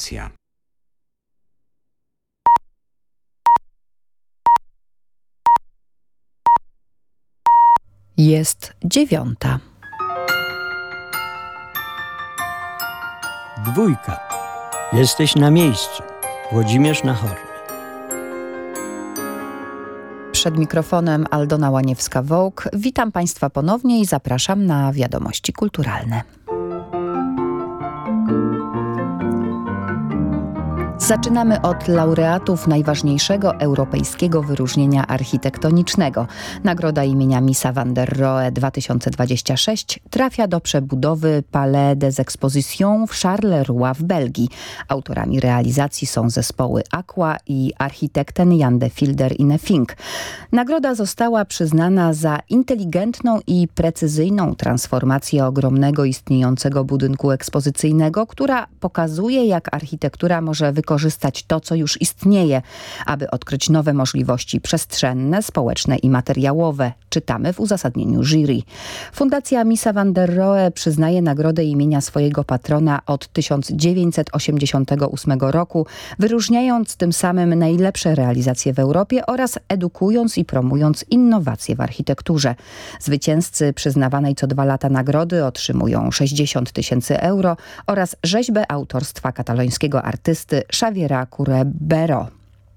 informacja. Jest dziewiąta. Dwójka. Jesteś na miejscu. Włodzimierz Nachorny. Przed mikrofonem Aldona Łaniewska-Wołk. Witam Państwa ponownie i zapraszam na wiadomości kulturalne. Zaczynamy od laureatów najważniejszego europejskiego wyróżnienia architektonicznego. Nagroda imienia Misa van der Rohe 2026 trafia do przebudowy Palais des Expositions w Charleroi w Belgii. Autorami realizacji są zespoły Aqua i architekten Jan de Filder i Fink. Nagroda została przyznana za inteligentną i precyzyjną transformację ogromnego istniejącego budynku ekspozycyjnego, która pokazuje jak architektura może wykorzystać wykorzystać to, co już istnieje, aby odkryć nowe możliwości przestrzenne, społeczne i materiałowe, czytamy w uzasadnieniu jury. Fundacja Misa van der Rohe przyznaje nagrodę imienia swojego patrona od 1988 roku, wyróżniając tym samym najlepsze realizacje w Europie oraz edukując i promując innowacje w architekturze. Zwycięzcy przyznawanej co dwa lata nagrody otrzymują 60 tysięcy euro oraz rzeźbę autorstwa katalońskiego artysty Xaviera Curebero.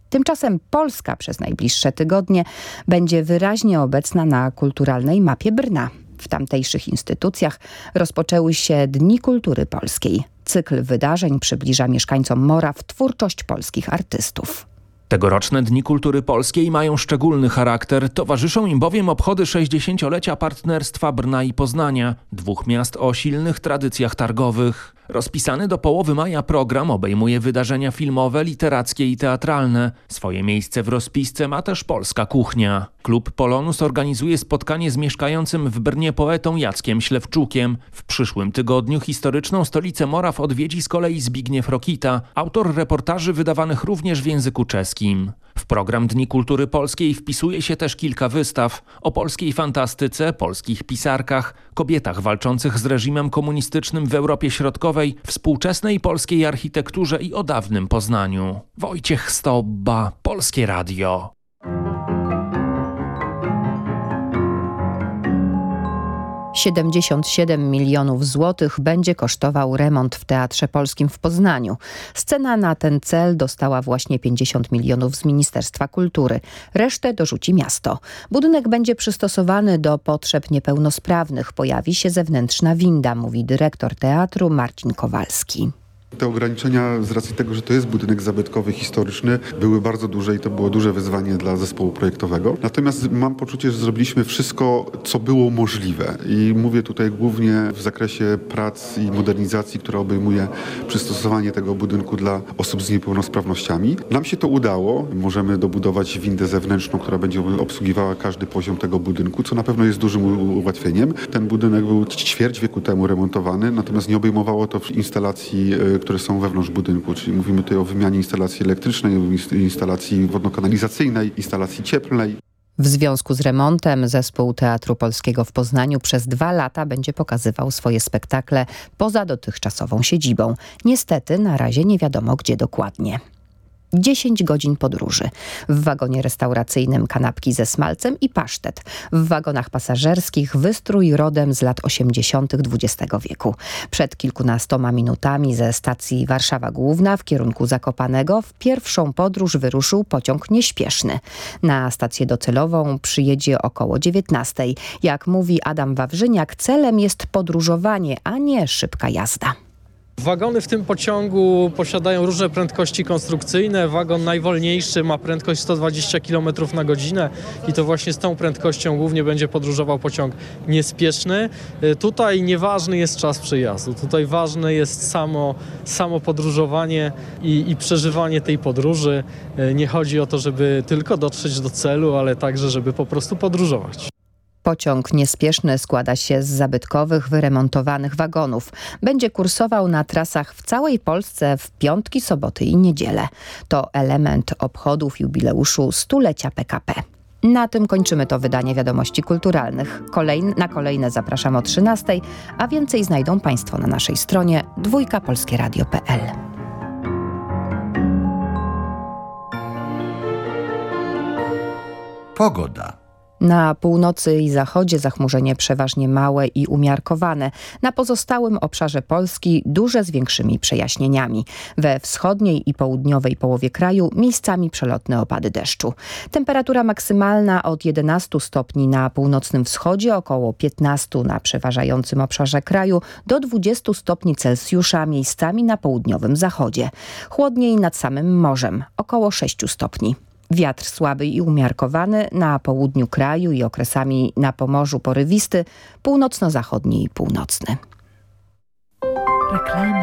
Tymczasem Polska przez najbliższe tygodnie będzie wyraźnie obecna na kulturalnej mapie Brna. W tamtejszych instytucjach rozpoczęły się Dni Kultury Polskiej. Cykl wydarzeń przybliża mieszkańcom Mora w twórczość polskich artystów. Tegoroczne Dni Kultury Polskiej mają szczególny charakter, towarzyszą im bowiem obchody 60-lecia partnerstwa Brna i Poznania, dwóch miast o silnych tradycjach targowych. Rozpisany do połowy maja program obejmuje wydarzenia filmowe, literackie i teatralne. Swoje miejsce w rozpisce ma też polska kuchnia. Klub Polonus organizuje spotkanie z mieszkającym w Brnie poetą Jackiem Ślewczukiem. W przyszłym tygodniu historyczną stolicę Moraw odwiedzi z kolei Zbigniew Rokita, autor reportaży wydawanych również w języku czeskim. W program Dni Kultury Polskiej wpisuje się też kilka wystaw o polskiej fantastyce, polskich pisarkach, kobietach walczących z reżimem komunistycznym w Europie Środkowej, współczesnej polskiej architekturze i o dawnym Poznaniu. Wojciech Stobba, Polskie Radio. 77 milionów złotych będzie kosztował remont w Teatrze Polskim w Poznaniu. Scena na ten cel dostała właśnie 50 milionów z Ministerstwa Kultury. Resztę dorzuci miasto. Budynek będzie przystosowany do potrzeb niepełnosprawnych. Pojawi się zewnętrzna winda, mówi dyrektor teatru Marcin Kowalski. Te ograniczenia z racji tego, że to jest budynek zabytkowy, historyczny, były bardzo duże i to było duże wyzwanie dla zespołu projektowego. Natomiast mam poczucie, że zrobiliśmy wszystko, co było możliwe. I mówię tutaj głównie w zakresie prac i modernizacji, która obejmuje przystosowanie tego budynku dla osób z niepełnosprawnościami. Nam się to udało. Możemy dobudować windę zewnętrzną, która będzie obsługiwała każdy poziom tego budynku, co na pewno jest dużym ułatwieniem. Ten budynek był ćwierć wieku temu remontowany, natomiast nie obejmowało to instalacji e, które są wewnątrz budynku, czyli mówimy tutaj o wymianie instalacji elektrycznej, instalacji wodno-kanalizacyjnej, instalacji cieplnej. W związku z remontem zespół Teatru Polskiego w Poznaniu przez dwa lata będzie pokazywał swoje spektakle poza dotychczasową siedzibą. Niestety na razie nie wiadomo gdzie dokładnie. 10 godzin podróży. W wagonie restauracyjnym kanapki ze smalcem i pasztet. W wagonach pasażerskich wystrój rodem z lat 80. XX wieku. Przed kilkunastoma minutami ze stacji Warszawa Główna w kierunku Zakopanego w pierwszą podróż wyruszył pociąg nieśpieszny. Na stację docelową przyjedzie około 19. Jak mówi Adam Wawrzyniak, celem jest podróżowanie, a nie szybka jazda. Wagony w tym pociągu posiadają różne prędkości konstrukcyjne. Wagon najwolniejszy ma prędkość 120 km na godzinę i to właśnie z tą prędkością głównie będzie podróżował pociąg niespieszny. Y, tutaj nieważny jest czas przejazdu. Tutaj ważne jest samo, samo podróżowanie i, i przeżywanie tej podróży. Y, nie chodzi o to, żeby tylko dotrzeć do celu, ale także, żeby po prostu podróżować. Pociąg niespieszny składa się z zabytkowych, wyremontowanych wagonów. Będzie kursował na trasach w całej Polsce w piątki, soboty i niedzielę. To element obchodów jubileuszu stulecia PKP. Na tym kończymy to wydanie Wiadomości Kulturalnych. Na kolejne zapraszam o 13, a więcej znajdą Państwo na naszej stronie dwójkapolskieradio.pl. Pogoda. Na północy i zachodzie zachmurzenie przeważnie małe i umiarkowane. Na pozostałym obszarze Polski duże z większymi przejaśnieniami. We wschodniej i południowej połowie kraju miejscami przelotne opady deszczu. Temperatura maksymalna od 11 stopni na północnym wschodzie, około 15 na przeważającym obszarze kraju, do 20 stopni Celsjusza miejscami na południowym zachodzie. Chłodniej nad samym morzem, około 6 stopni. Wiatr słaby i umiarkowany na południu kraju i okresami na Pomorzu porywisty, północno-zachodni i północny. Reklama.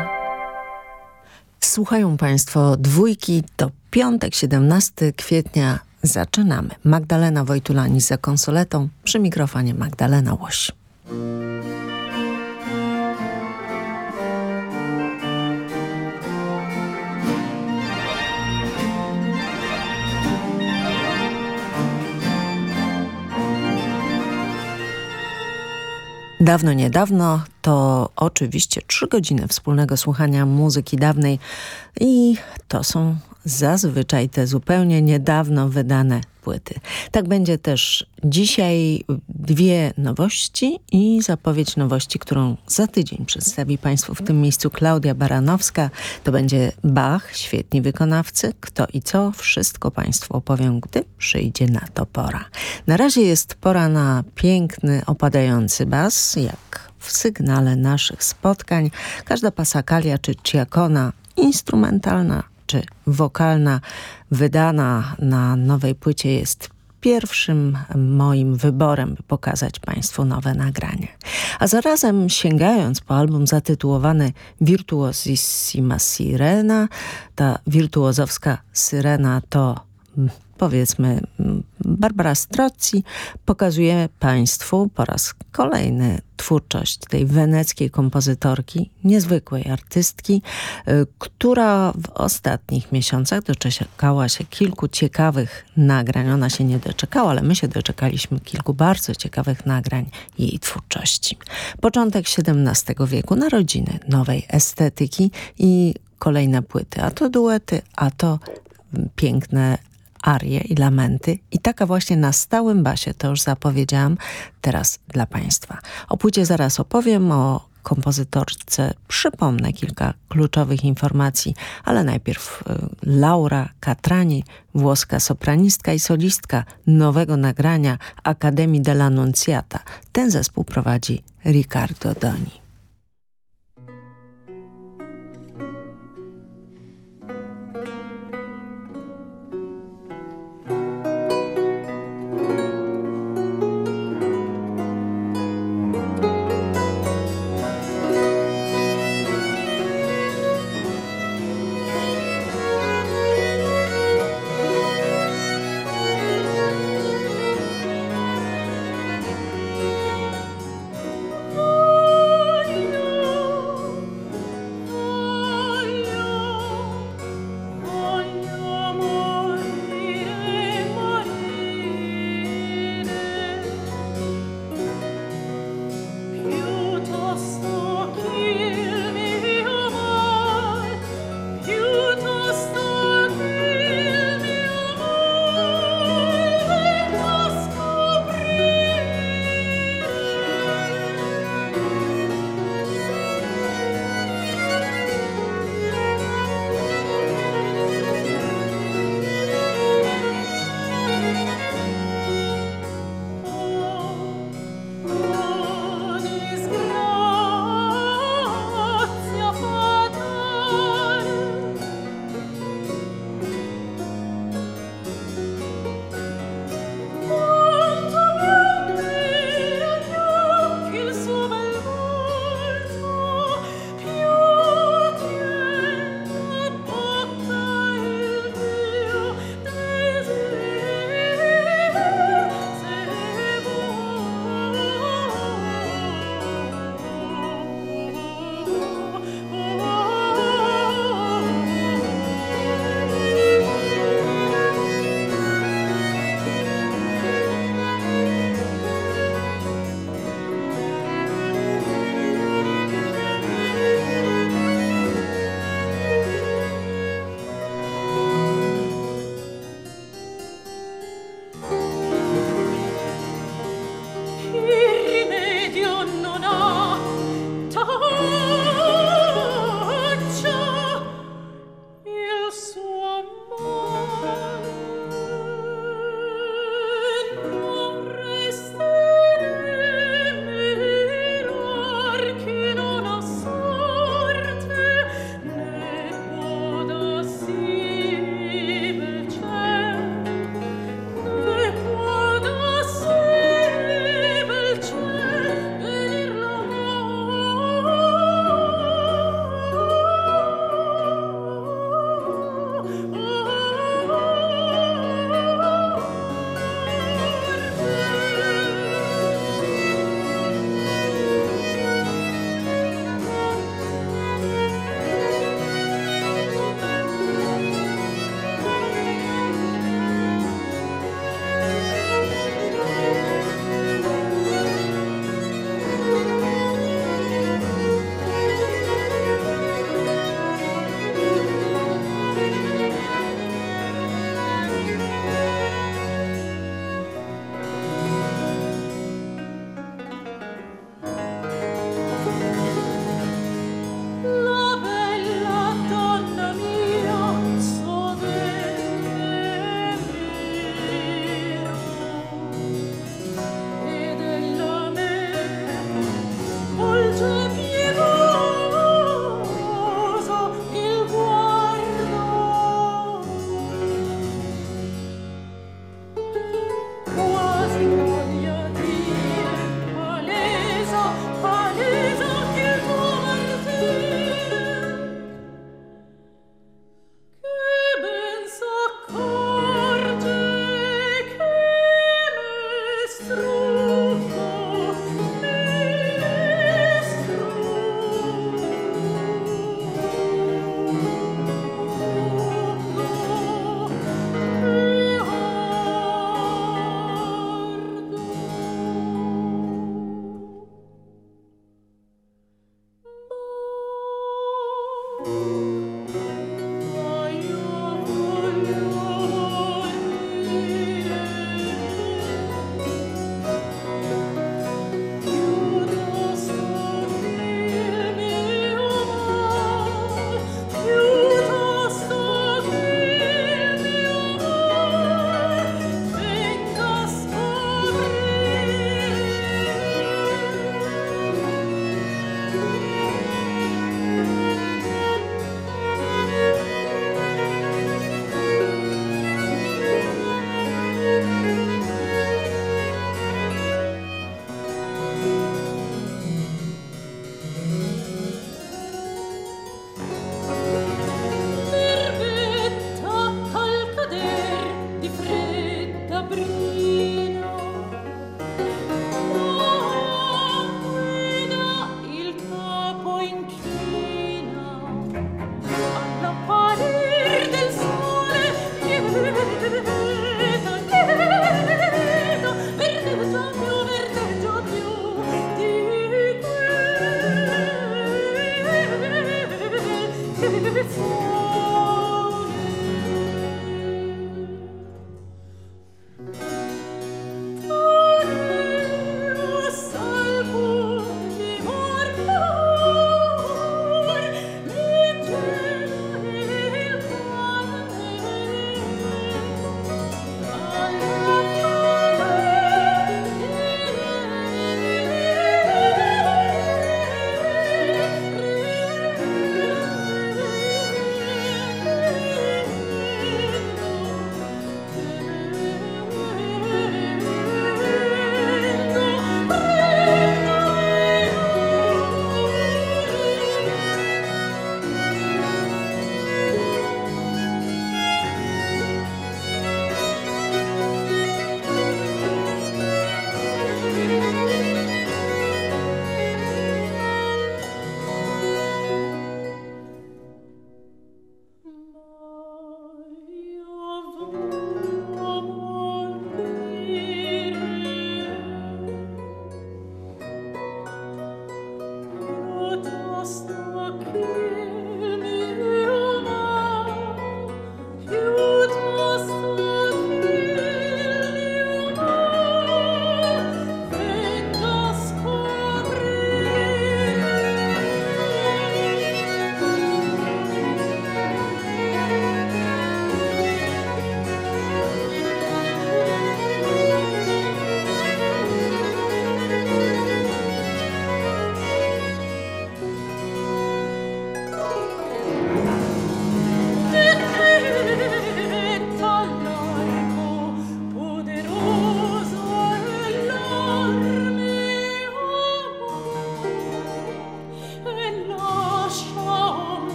Słuchają Państwo dwójki, to piątek 17 kwietnia zaczynamy. Magdalena Wojtulani za konsoletą, przy mikrofonie Magdalena Łoś. Dawno, niedawno to oczywiście trzy godziny wspólnego słuchania muzyki dawnej i to są zazwyczaj te zupełnie niedawno wydane płyty. Tak będzie też dzisiaj dwie nowości i zapowiedź nowości, którą za tydzień przedstawi Państwu w tym miejscu Klaudia Baranowska. To będzie Bach, świetni wykonawcy, kto i co, wszystko Państwu opowiem, gdy przyjdzie na to pora. Na razie jest pora na piękny, opadający bas, jak w sygnale naszych spotkań. Każda pasakalia czy ciakona instrumentalna czy wokalna wydana na nowej płycie jest pierwszym moim wyborem, by pokazać Państwu nowe nagranie. A zarazem sięgając po album zatytułowany Virtuosissima Sirena, ta wirtuozowska syrena to powiedzmy Barbara Strozzi pokazuje Państwu po raz kolejny twórczość tej weneckiej kompozytorki, niezwykłej artystki, y, która w ostatnich miesiącach doczekała się kilku ciekawych nagrań. Ona się nie doczekała, ale my się doczekaliśmy kilku bardzo ciekawych nagrań jej twórczości. Początek XVII wieku, narodziny nowej estetyki i kolejne płyty, a to duety, a to piękne arie i lamenty i taka właśnie na stałym basie, to już zapowiedziałam, teraz dla Państwa. O płycie zaraz opowiem, o kompozytorce przypomnę kilka kluczowych informacji, ale najpierw y, Laura Catrani, włoska sopranistka i solistka nowego nagrania Akademii dell'Annunziata. Ten zespół prowadzi Riccardo Doni.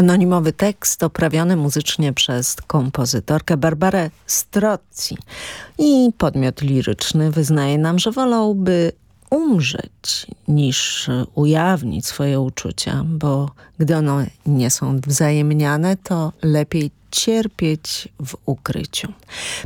Anonimowy tekst oprawiony muzycznie przez kompozytorkę Barbarę Strozzi i podmiot liryczny wyznaje nam, że wolałby umrzeć niż ujawnić swoje uczucia, bo gdy one nie są wzajemniane, to lepiej cierpieć w ukryciu.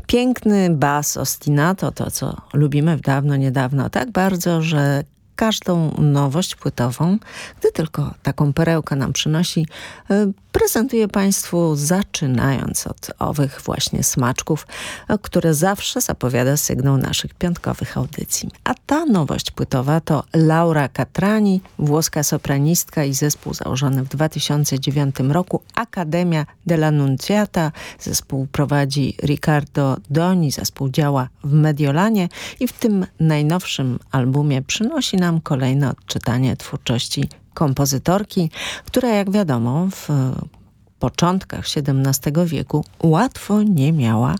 Piękny bas ostinato, to co lubimy w dawno, niedawno, tak bardzo, że każdą nowość płytową, gdy tylko taką perełkę nam przynosi, e, prezentuję Państwu zaczynając od owych właśnie smaczków, które zawsze zapowiada sygnał naszych piątkowych audycji. A ta nowość płytowa to Laura Catrani, włoska sopranistka i zespół założony w 2009 roku Akademia della Nunziata. Zespół prowadzi Riccardo Doni, zespół działa w Mediolanie i w tym najnowszym albumie przynosi nam kolejne odczytanie twórczości kompozytorki, która jak wiadomo w początkach XVII wieku łatwo nie miała.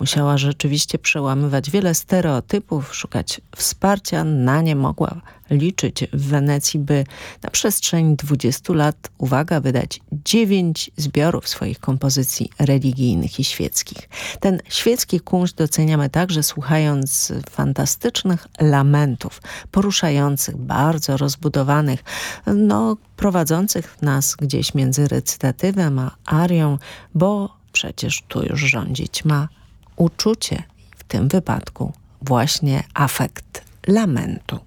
Musiała rzeczywiście przełamywać wiele stereotypów, szukać wsparcia, na nie mogła liczyć w Wenecji, by na przestrzeni 20 lat, uwaga, wydać 9 zbiorów swoich kompozycji religijnych i świeckich. Ten świecki kunszt doceniamy także słuchając fantastycznych lamentów, poruszających, bardzo rozbudowanych, no prowadzących nas gdzieś między recytatywem a arią, bo przecież tu już rządzić ma uczucie, w tym wypadku właśnie afekt lamentu.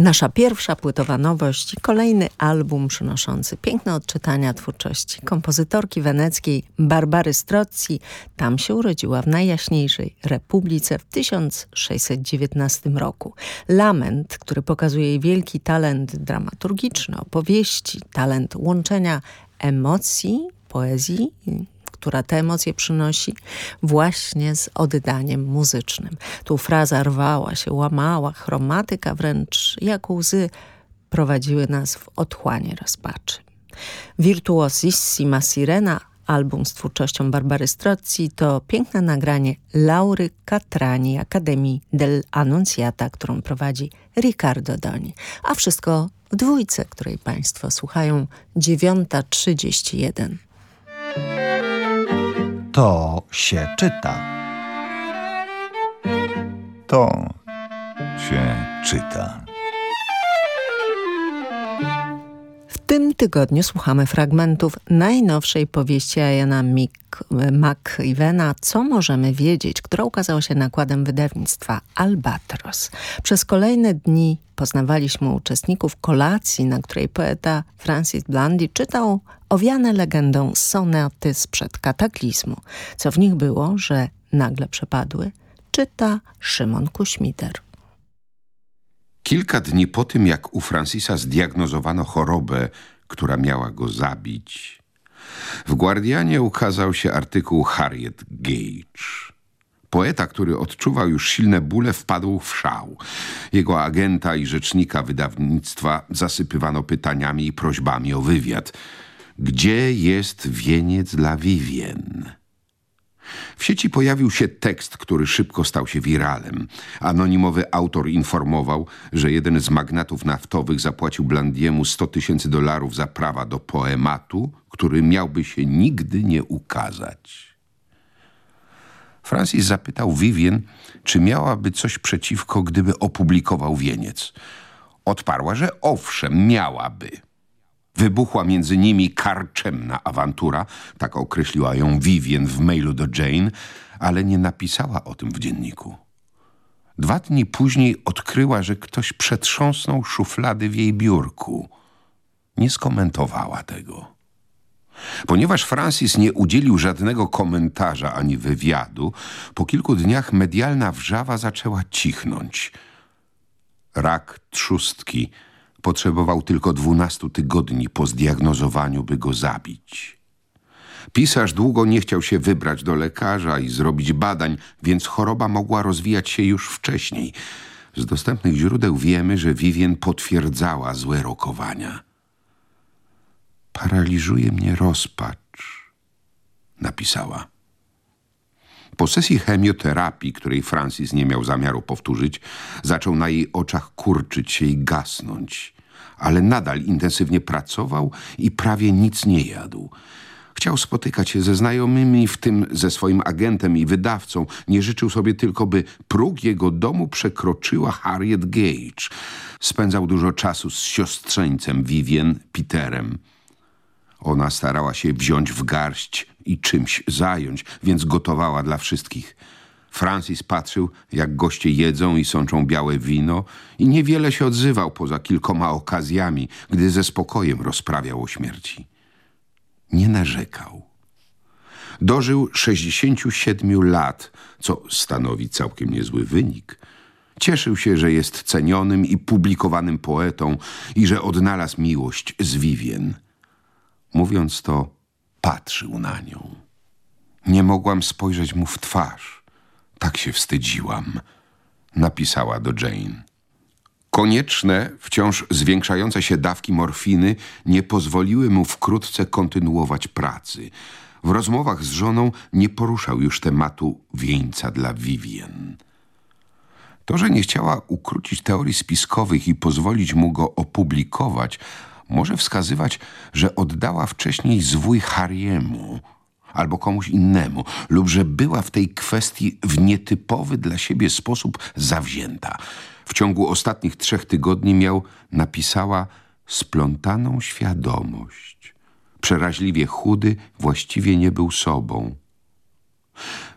Nasza pierwsza płytowa nowość kolejny album przynoszący piękne odczytania twórczości kompozytorki weneckiej Barbary Strozzi. Tam się urodziła w najjaśniejszej republice w 1619 roku. Lament, który pokazuje jej wielki talent dramaturgiczny, opowieści, talent łączenia emocji, poezji która te emocje przynosi? Właśnie z oddaniem muzycznym. Tu fraza rwała się, łamała, chromatyka wręcz jak łzy prowadziły nas w otchłanie rozpaczy. Virtuosissima Sirena album z twórczością Barbary Strozzi to piękne nagranie Laury Catrani Akademii del Annunziata, którą prowadzi Riccardo Doni. A wszystko w dwójce, której Państwo słuchają 9.31. To się czyta. To się czyta. Tym tygodniu słuchamy fragmentów najnowszej powieści Iana McEvena Co możemy wiedzieć, która ukazała się nakładem wydawnictwa Albatros. Przez kolejne dni poznawaliśmy uczestników kolacji, na której poeta Francis Blandy czytał owiane legendą sonety sprzed kataklizmu. Co w nich było, że nagle przepadły, czyta Szymon Kuśmiter. Kilka dni po tym, jak u Francisa zdiagnozowano chorobę, która miała go zabić, w Guardianie ukazał się artykuł Harriet Gage. Poeta, który odczuwał już silne bóle, wpadł w szał. Jego agenta i rzecznika wydawnictwa zasypywano pytaniami i prośbami o wywiad. Gdzie jest wieniec dla Vivien? W sieci pojawił się tekst, który szybko stał się wiralem. Anonimowy autor informował, że jeden z magnatów naftowych zapłacił Blandiemu 100 tysięcy dolarów za prawa do poematu, który miałby się nigdy nie ukazać. Francis zapytał Vivien, czy miałaby coś przeciwko, gdyby opublikował wieniec. Odparła, że owszem, miałaby. Wybuchła między nimi karczemna awantura, tak określiła ją Vivien w mailu do Jane, ale nie napisała o tym w dzienniku. Dwa dni później odkryła, że ktoś przetrząsnął szuflady w jej biurku. Nie skomentowała tego. Ponieważ Francis nie udzielił żadnego komentarza ani wywiadu, po kilku dniach medialna wrzawa zaczęła cichnąć. Rak trzustki – Potrzebował tylko dwunastu tygodni po zdiagnozowaniu, by go zabić. Pisarz długo nie chciał się wybrać do lekarza i zrobić badań, więc choroba mogła rozwijać się już wcześniej. Z dostępnych źródeł wiemy, że Vivien potwierdzała złe rokowania. Paraliżuje mnie rozpacz, napisała. Po sesji chemioterapii, której Francis nie miał zamiaru powtórzyć, zaczął na jej oczach kurczyć się i gasnąć. Ale nadal intensywnie pracował i prawie nic nie jadł. Chciał spotykać się ze znajomymi, w tym ze swoim agentem i wydawcą. Nie życzył sobie tylko, by próg jego domu przekroczyła Harriet Gage. Spędzał dużo czasu z siostrzeńcem Vivien, Peterem. Ona starała się wziąć w garść i czymś zająć, więc gotowała dla wszystkich. Francis patrzył, jak goście jedzą i sączą białe wino i niewiele się odzywał poza kilkoma okazjami, gdy ze spokojem rozprawiał o śmierci. Nie narzekał. Dożył 67 lat, co stanowi całkiem niezły wynik. Cieszył się, że jest cenionym i publikowanym poetą i że odnalazł miłość z Vivien. Mówiąc to, patrzył na nią. Nie mogłam spojrzeć mu w twarz. Tak się wstydziłam, napisała do Jane. Konieczne, wciąż zwiększające się dawki morfiny nie pozwoliły mu wkrótce kontynuować pracy. W rozmowach z żoną nie poruszał już tematu wieńca dla Vivien. To, że nie chciała ukrócić teorii spiskowych i pozwolić mu go opublikować, może wskazywać, że oddała wcześniej zwój Harriemu albo komuś innemu lub że była w tej kwestii w nietypowy dla siebie sposób zawzięta. W ciągu ostatnich trzech tygodni miał, napisała, splątaną świadomość. Przeraźliwie chudy, właściwie nie był sobą.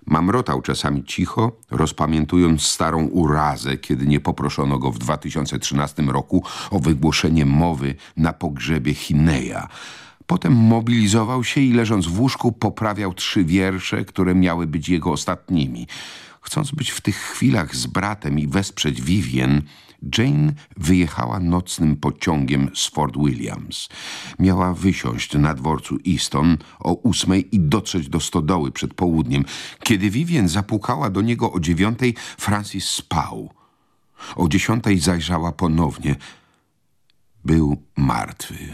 Mamrotał czasami cicho, rozpamiętując starą urazę, kiedy nie poproszono go w 2013 roku o wygłoszenie mowy na pogrzebie Chineja. Potem mobilizował się i leżąc w łóżku poprawiał trzy wiersze, które miały być jego ostatnimi. Chcąc być w tych chwilach z bratem i wesprzeć Vivien, Jane wyjechała nocnym pociągiem z Fort Williams. Miała wysiąść na dworcu Easton o ósmej i dotrzeć do stodoły przed południem. Kiedy Vivien zapukała do niego o dziewiątej, Francis spał. O dziesiątej zajrzała ponownie. Był martwy.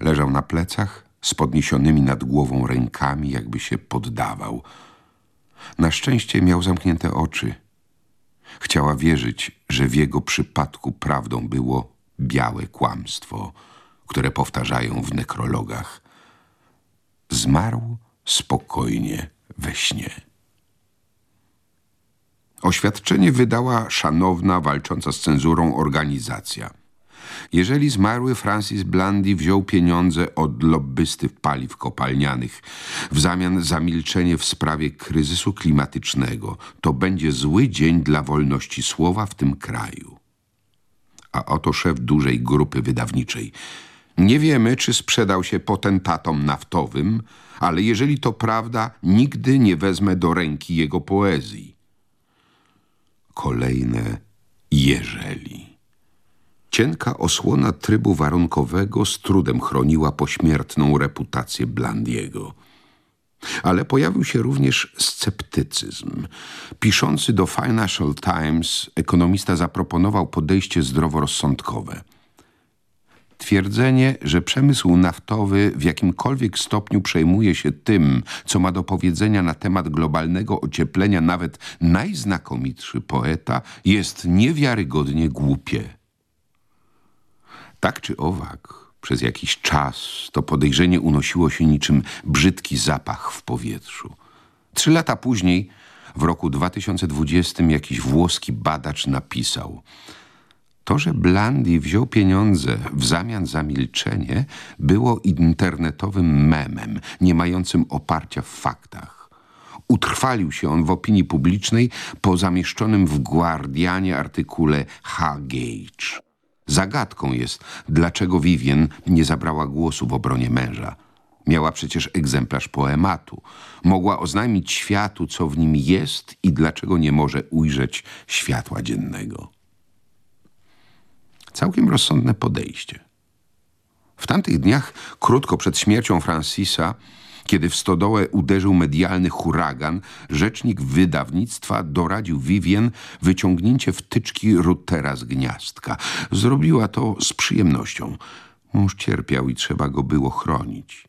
Leżał na plecach z podniesionymi nad głową rękami, jakby się poddawał. Na szczęście miał zamknięte oczy. Chciała wierzyć, że w jego przypadku prawdą było białe kłamstwo, które powtarzają w nekrologach. Zmarł spokojnie we śnie. Oświadczenie wydała szanowna, walcząca z cenzurą organizacja. Jeżeli zmarły Francis Blandy wziął pieniądze od lobbysty paliw kopalnianych w zamian za milczenie w sprawie kryzysu klimatycznego, to będzie zły dzień dla wolności słowa w tym kraju. A oto szef dużej grupy wydawniczej. Nie wiemy, czy sprzedał się potentatom naftowym, ale jeżeli to prawda, nigdy nie wezmę do ręki jego poezji. Kolejne jeżeli. Cienka osłona trybu warunkowego z trudem chroniła pośmiertną reputację Blandiego. Ale pojawił się również sceptycyzm. Piszący do Financial Times ekonomista zaproponował podejście zdroworozsądkowe. Twierdzenie, że przemysł naftowy w jakimkolwiek stopniu przejmuje się tym, co ma do powiedzenia na temat globalnego ocieplenia nawet najznakomitszy poeta, jest niewiarygodnie głupie. Tak czy owak, przez jakiś czas to podejrzenie unosiło się niczym brzydki zapach w powietrzu. Trzy lata później, w roku 2020, jakiś włoski badacz napisał to, że Blandi wziął pieniądze w zamian za milczenie, było internetowym memem, nie mającym oparcia w faktach. Utrwalił się on w opinii publicznej po zamieszczonym w Guardianie artykule H. Gage. Zagadką jest, dlaczego Vivien nie zabrała głosu w obronie męża. Miała przecież egzemplarz poematu. Mogła oznajmić światu, co w nim jest i dlaczego nie może ujrzeć światła dziennego. Całkiem rozsądne podejście. W tamtych dniach, krótko przed śmiercią Francisa, kiedy w stodołę uderzył medialny huragan, rzecznik wydawnictwa doradził Vivien wyciągnięcie wtyczki routera z gniazdka. Zrobiła to z przyjemnością. Mąż cierpiał i trzeba go było chronić.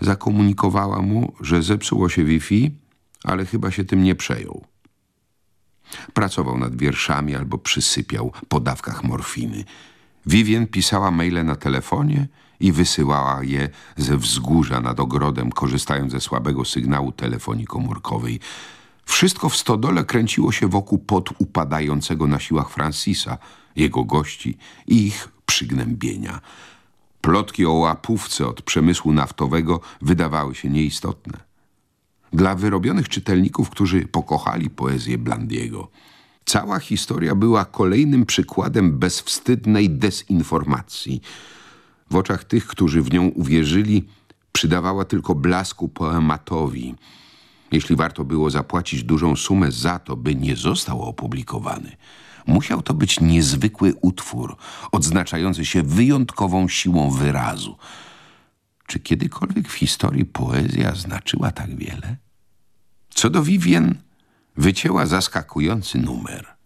Zakomunikowała mu, że zepsuło się Wi-Fi, ale chyba się tym nie przejął. Pracował nad wierszami albo przysypiał po dawkach morfiny. Vivien pisała maile na telefonie i wysyłała je ze wzgórza nad ogrodem, korzystając ze słabego sygnału telefonii komórkowej. Wszystko w stodole kręciło się wokół pot upadającego na siłach Francisa, jego gości i ich przygnębienia. Plotki o łapówce od przemysłu naftowego wydawały się nieistotne. Dla wyrobionych czytelników, którzy pokochali poezję Blandiego, cała historia była kolejnym przykładem bezwstydnej dezinformacji – w oczach tych, którzy w nią uwierzyli, przydawała tylko blasku poematowi. Jeśli warto było zapłacić dużą sumę za to, by nie został opublikowany, musiał to być niezwykły utwór, odznaczający się wyjątkową siłą wyrazu. Czy kiedykolwiek w historii poezja znaczyła tak wiele? Co do Vivien, wycięła zaskakujący numer –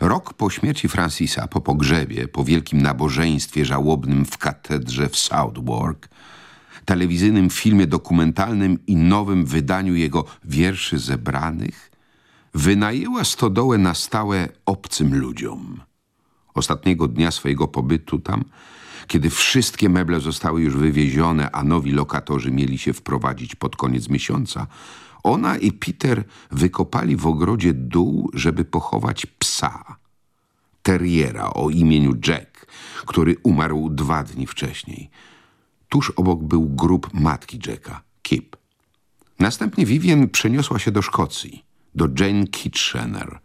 Rok po śmierci Francisa, po pogrzebie, po wielkim nabożeństwie żałobnym w katedrze w Southwark, telewizyjnym filmie dokumentalnym i nowym wydaniu jego wierszy zebranych, wynajęła stodołę na stałe obcym ludziom. Ostatniego dnia swojego pobytu tam, kiedy wszystkie meble zostały już wywiezione, a nowi lokatorzy mieli się wprowadzić pod koniec miesiąca, ona i Peter wykopali w ogrodzie dół, żeby pochować psa. Terriera o imieniu Jack, który umarł dwa dni wcześniej. Tuż obok był grób matki Jacka, Kip. Następnie Vivien przeniosła się do Szkocji, do Jane Kitchener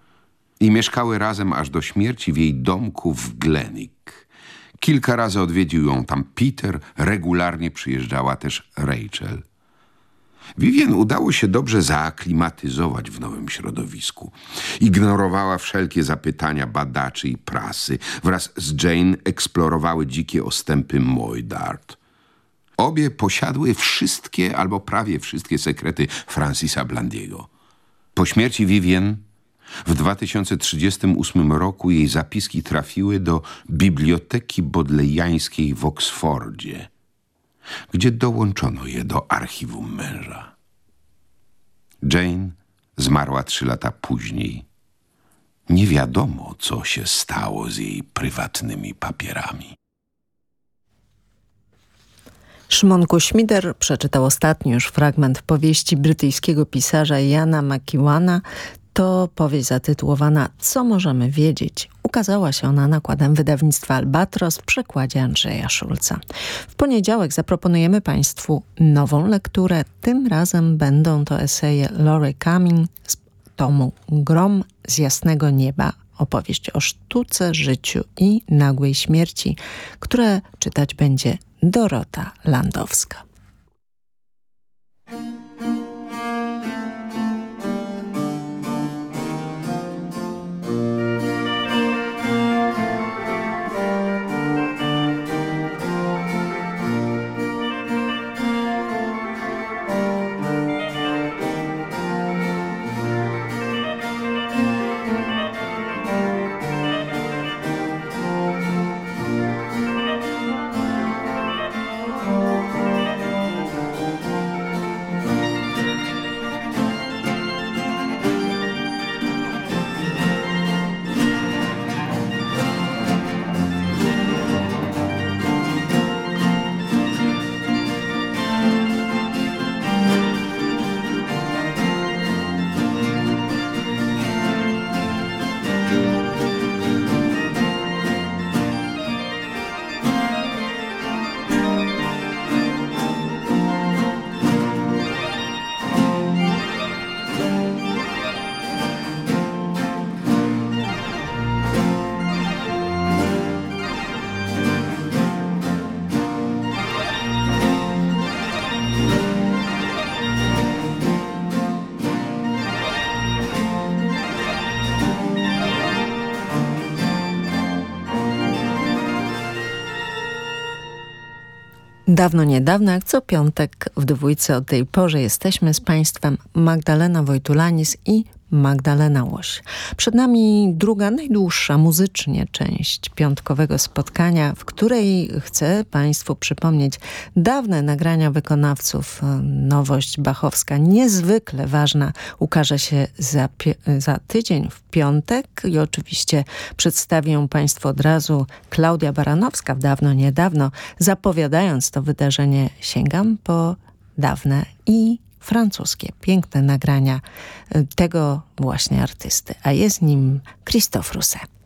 i mieszkały razem aż do śmierci w jej domku w Glenik. Kilka razy odwiedził ją tam Peter, regularnie przyjeżdżała też Rachel. Vivien udało się dobrze zaaklimatyzować w nowym środowisku. Ignorowała wszelkie zapytania badaczy i prasy. Wraz z Jane eksplorowały dzikie ostępy Moydart. Obie posiadły wszystkie albo prawie wszystkie sekrety Francisa Blandiego. Po śmierci Vivien w 2038 roku jej zapiski trafiły do Biblioteki Bodlejańskiej w Oksfordzie, gdzie dołączono je do archiwum męża. Jane zmarła trzy lata później. Nie wiadomo, co się stało z jej prywatnymi papierami. Szymon Kuśmider przeczytał ostatni już fragment powieści brytyjskiego pisarza Jana McEwana. To powieść zatytułowana Co możemy wiedzieć? Ukazała się ona nakładem wydawnictwa Albatros w przekładzie Andrzeja Szulca. W poniedziałek zaproponujemy Państwu nową lekturę. Tym razem będą to eseje Lori Cumming z tomu Grom z jasnego nieba opowieść o sztuce, życiu i nagłej śmierci, które czytać będzie Dorota Landowska. Dawno, niedawno, jak co piątek w dwójce o tej porze jesteśmy z Państwem Magdalena Wojtulanis i Magdalena Łoś. Przed nami druga, najdłuższa muzycznie część piątkowego spotkania, w której chcę Państwu przypomnieć dawne nagrania wykonawców. Nowość bachowska, niezwykle ważna, ukaże się za, za tydzień w piątek i oczywiście przedstawię Państwu od razu Klaudia Baranowska w dawno, niedawno. Zapowiadając to wydarzenie sięgam po dawne i francuskie, piękne nagrania y, tego właśnie artysty, a jest nim Christophe Rousset.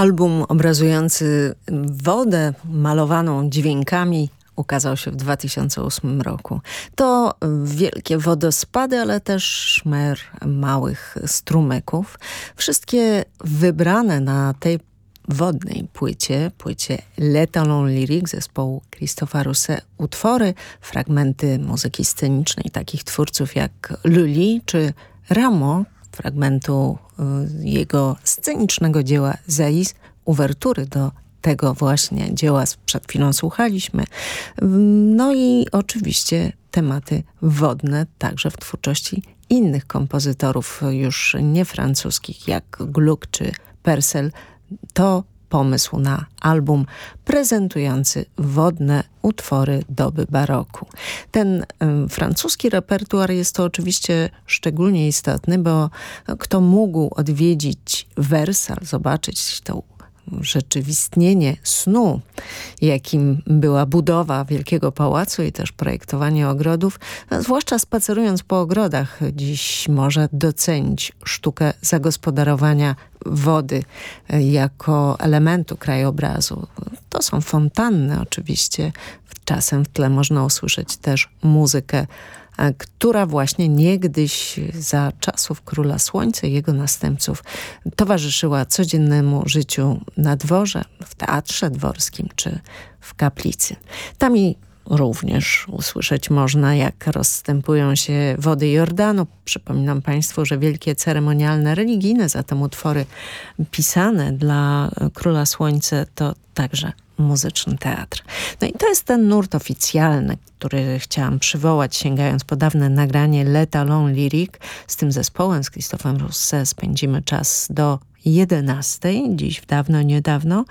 Album obrazujący wodę malowaną dźwiękami ukazał się w 2008 roku. To wielkie wodospady, ale też szmer małych strumyków. Wszystkie wybrane na tej wodnej płycie, płycie L'Etalon Lyric zespołu Christopha Rousset utwory, fragmenty muzyki scenicznej takich twórców jak Lully czy Ramo, fragmentu y, jego scenicznego dzieła Zais, uwertury do tego właśnie dzieła przed chwilą słuchaliśmy. No i oczywiście tematy wodne, także w twórczości innych kompozytorów już nie francuskich, jak Gluck czy Purcell. To pomysł na album prezentujący wodne utwory doby baroku. Ten y, francuski repertuar jest to oczywiście szczególnie istotny, bo kto mógł odwiedzić Wersal, zobaczyć tą rzeczywistnienie snu, jakim była budowa Wielkiego Pałacu i też projektowanie ogrodów, zwłaszcza spacerując po ogrodach, dziś może docenić sztukę zagospodarowania wody jako elementu krajobrazu. To są fontanny oczywiście. Czasem w tle można usłyszeć też muzykę która właśnie niegdyś za czasów Króla Słońca i jego następców towarzyszyła codziennemu życiu na dworze, w teatrze dworskim czy w kaplicy. Tam i również usłyszeć można, jak rozstępują się wody Jordanu. Przypominam Państwu, że wielkie ceremonialne, religijne zatem utwory pisane dla Króla Słońca to także muzyczny teatr. No i to jest ten nurt oficjalny, który chciałam przywołać, sięgając po dawne nagranie L'Etalon Lyric. Z tym zespołem, z Christophem Rousset spędzimy czas do 11, dziś w dawno, niedawno,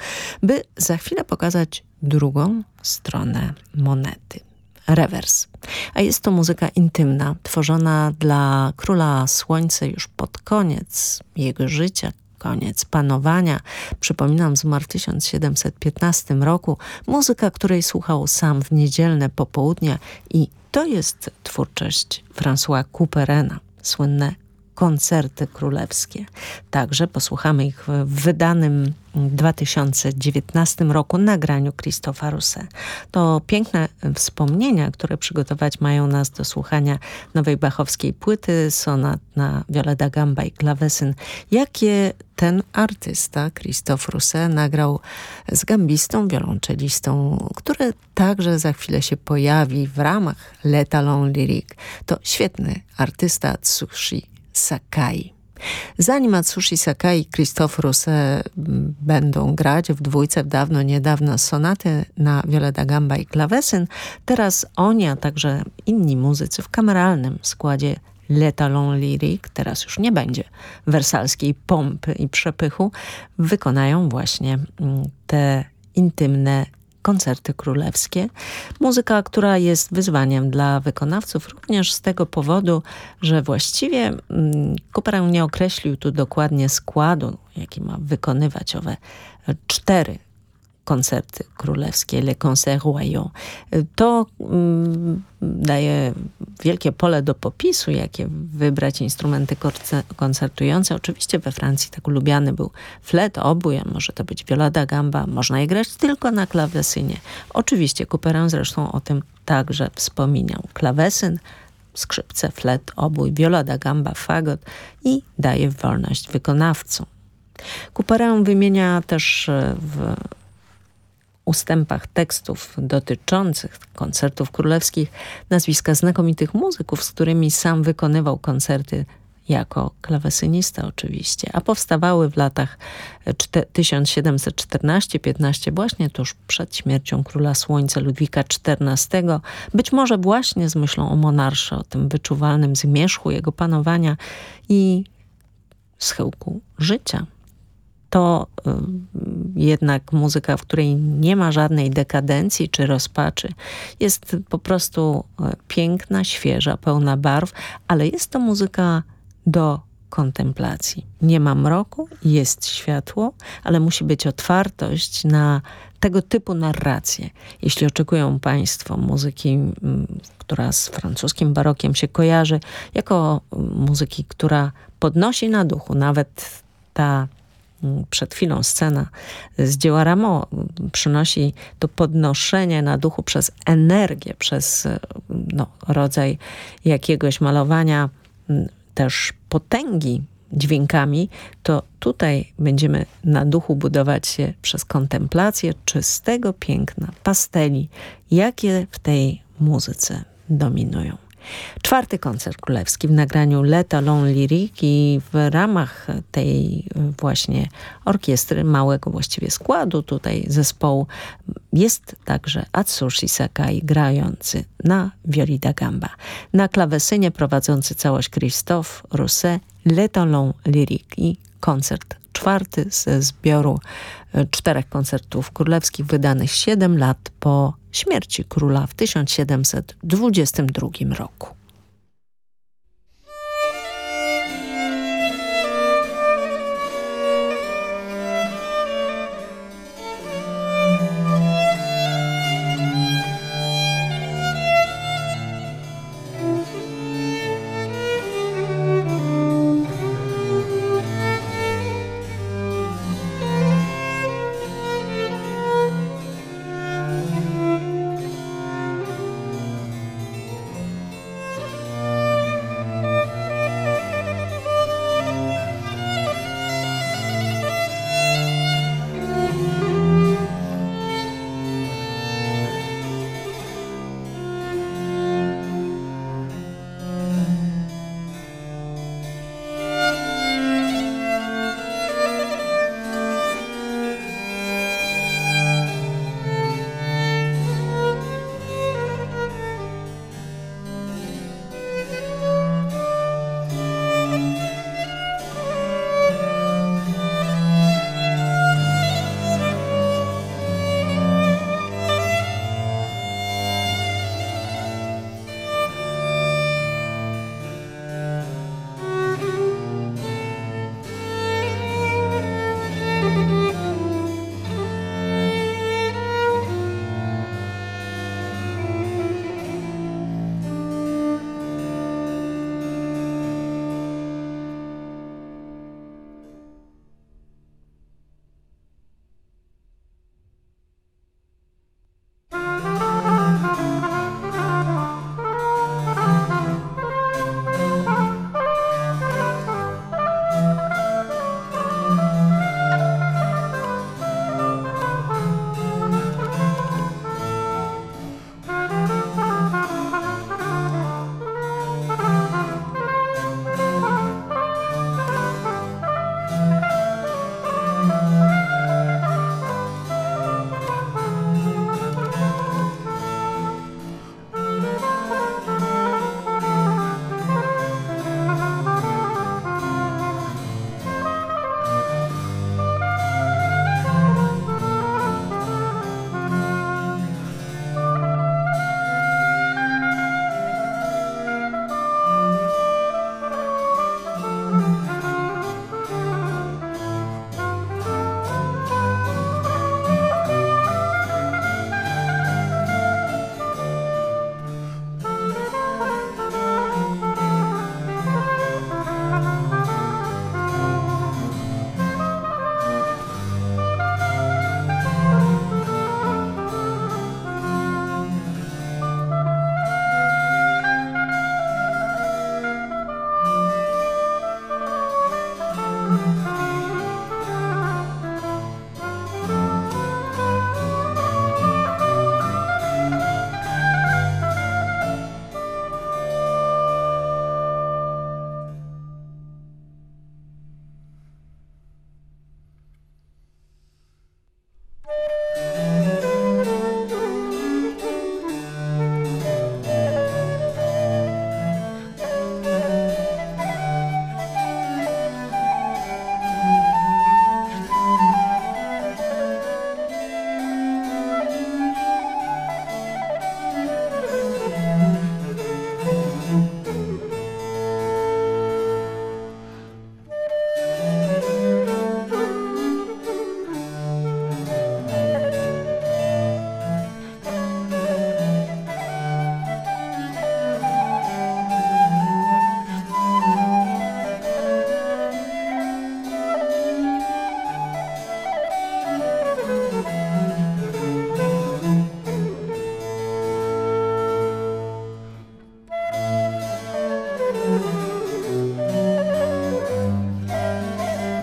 by za chwilę pokazać drugą stronę monety rewers. A jest to muzyka intymna, tworzona dla Króla Słońca już pod koniec jego życia, koniec panowania. Przypominam, zmarł w 1715 roku. Muzyka, której słuchał sam w niedzielne popołudnie i to jest twórczość François Couperena, słynne koncerty królewskie. Także posłuchamy ich w wydanym w 2019 roku nagraniu Christopha Rousset. To piękne wspomnienia, które przygotować mają nas do słuchania nowej bachowskiej płyty, sonat na viola da gamba i klawesyn, jakie ten artysta, Christophe Rousset, nagrał z gambistą, wiolonczelistą, który także za chwilę się pojawi w ramach L'Etalon Lyric. To świetny artysta Tsushi Sakai. Zanim Atsushi Sakai i Christophe Rousset będą grać w dwójce w dawno, niedawno sonaty na wiele da gamba i klawesyn, teraz oni, a także inni muzycy w kameralnym składzie L'Etalon Lyric, teraz już nie będzie wersalskiej pompy i przepychu, wykonają właśnie mm, te intymne koncerty królewskie. Muzyka, która jest wyzwaniem dla wykonawców również z tego powodu, że właściwie Cooper nie określił tu dokładnie składu, jaki ma wykonywać owe cztery koncerty królewskie, Le Concert Royaux. To mm, daje wielkie pole do popisu, jakie wybrać instrumenty koncertujące. Oczywiście we Francji tak ulubiany był flet, obój, może to być viola da gamba, można je grać tylko na klawesynie. Oczywiście Couperin zresztą o tym także wspominał. Klawesyn, skrzypce, flet, obój, viola da gamba, fagot i daje wolność wykonawcom. Couperin wymienia też e, w ustępach tekstów dotyczących koncertów królewskich nazwiska znakomitych muzyków, z którymi sam wykonywał koncerty jako klawesynista oczywiście, a powstawały w latach 1714-15 właśnie tuż przed śmiercią króla słońca Ludwika XIV, być może właśnie z myślą o monarsze, o tym wyczuwalnym zmierzchu jego panowania i schyłku życia to y, jednak muzyka, w której nie ma żadnej dekadencji czy rozpaczy. Jest po prostu y, piękna, świeża, pełna barw, ale jest to muzyka do kontemplacji. Nie ma mroku, jest światło, ale musi być otwartość na tego typu narracje. Jeśli oczekują Państwo muzyki, która z francuskim barokiem się kojarzy, jako muzyki, która podnosi na duchu, nawet ta przed chwilą scena z dzieła Rameau przynosi to podnoszenie na duchu przez energię, przez no, rodzaj jakiegoś malowania też potęgi dźwiękami, to tutaj będziemy na duchu budować się przez kontemplację czystego piękna, pasteli, jakie w tej muzyce dominują. Czwarty koncert królewski w nagraniu Le Talon Lyrique i w ramach tej właśnie orkiestry, małego właściwie składu tutaj zespołu, jest także Atsushi Sakai grający na violi da gamba. Na klawesynie prowadzący całość Christophe Rousset Le Talon Lyrique i koncert czwarty ze zbioru e, czterech koncertów królewskich wydanych 7 lat po śmierci króla w 1722 roku.